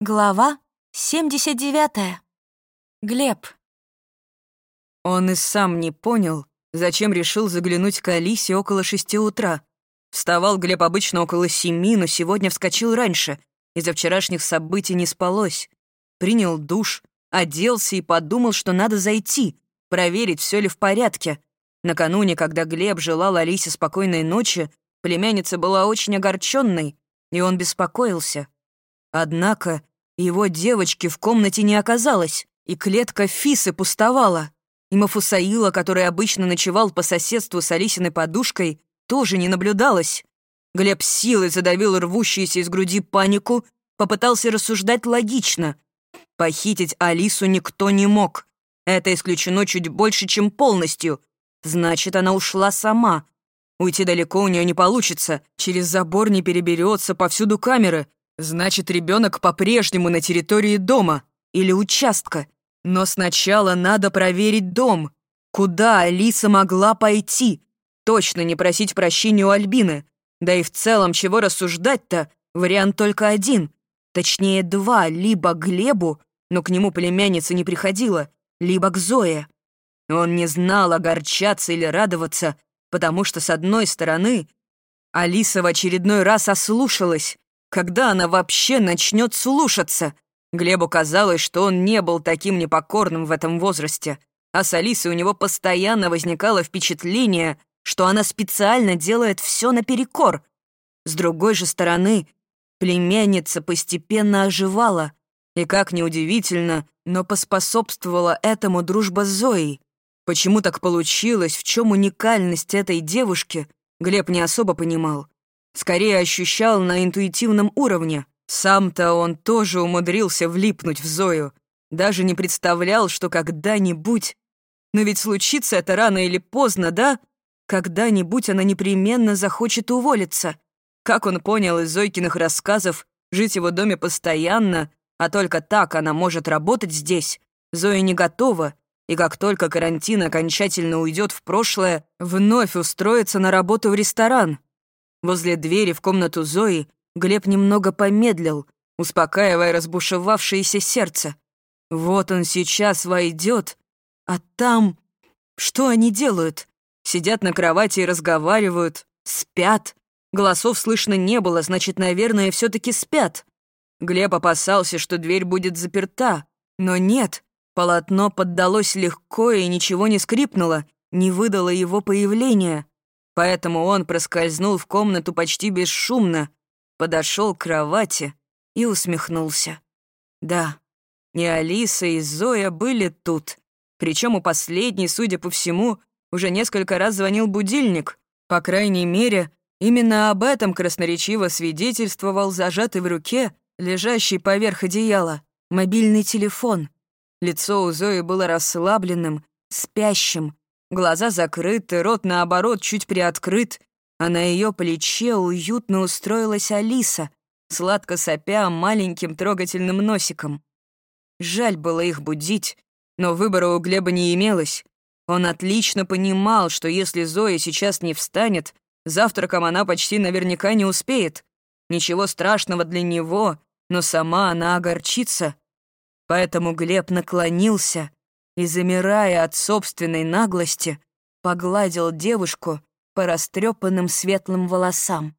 Глава 79. Глеб. Он и сам не понял, зачем решил заглянуть к Алисе около шести утра. Вставал Глеб обычно около семи, но сегодня вскочил раньше. Из-за вчерашних событий не спалось. Принял душ, оделся и подумал, что надо зайти, проверить, все ли в порядке. Накануне, когда Глеб желал Алисе спокойной ночи, племянница была очень огорченной, и он беспокоился. Однако его девочки в комнате не оказалось, и клетка Фисы пустовала. И Мафусаила, который обычно ночевал по соседству с Алисиной подушкой, тоже не наблюдалось. Глеб силой задавил рвущуюся из груди панику, попытался рассуждать логично. Похитить Алису никто не мог. Это исключено чуть больше, чем полностью. Значит, она ушла сама. Уйти далеко у нее не получится. Через забор не переберется, повсюду камеры. Значит, ребенок по-прежнему на территории дома или участка. Но сначала надо проверить дом. Куда Алиса могла пойти? Точно не просить прощения у Альбины. Да и в целом, чего рассуждать-то? Вариант только один. Точнее, два. Либо Глебу, но к нему племянница не приходила, либо к Зое. Он не знал, огорчаться или радоваться, потому что, с одной стороны, Алиса в очередной раз ослушалась, когда она вообще начнет слушаться? Глебу казалось, что он не был таким непокорным в этом возрасте, а с Алисой у него постоянно возникало впечатление, что она специально делает все наперекор. С другой же стороны, племянница постепенно оживала, и, как неудивительно, но поспособствовала этому дружба с Зоей. Почему так получилось, в чем уникальность этой девушки, Глеб не особо понимал скорее ощущал на интуитивном уровне. Сам-то он тоже умудрился влипнуть в Зою. Даже не представлял, что когда-нибудь... Но ведь случится это рано или поздно, да? Когда-нибудь она непременно захочет уволиться. Как он понял из Зойкиных рассказов, жить его доме постоянно, а только так она может работать здесь. Зоя не готова, и как только карантин окончательно уйдет в прошлое, вновь устроится на работу в ресторан. Возле двери в комнату Зои Глеб немного помедлил, успокаивая разбушевавшееся сердце. Вот он сейчас войдет, а там... Что они делают? Сидят на кровати и разговаривают, спят. Голосов слышно не было, значит, наверное, все таки спят. Глеб опасался, что дверь будет заперта, но нет. Полотно поддалось легко и ничего не скрипнуло, не выдало его появления. Поэтому он проскользнул в комнату почти бесшумно, подошел к кровати и усмехнулся. Да, и Алиса, и Зоя были тут. Причем у последней, судя по всему, уже несколько раз звонил будильник. По крайней мере, именно об этом красноречиво свидетельствовал зажатый в руке, лежащий поверх одеяла, мобильный телефон. Лицо у Зои было расслабленным, спящим, Глаза закрыты, рот, наоборот, чуть приоткрыт, а на ее плече уютно устроилась Алиса, сладко сопя маленьким трогательным носиком. Жаль было их будить, но выбора у Глеба не имелось. Он отлично понимал, что если Зоя сейчас не встанет, завтраком она почти наверняка не успеет. Ничего страшного для него, но сама она огорчится. Поэтому Глеб наклонился и, замирая от собственной наглости, погладил девушку по растрепанным светлым волосам.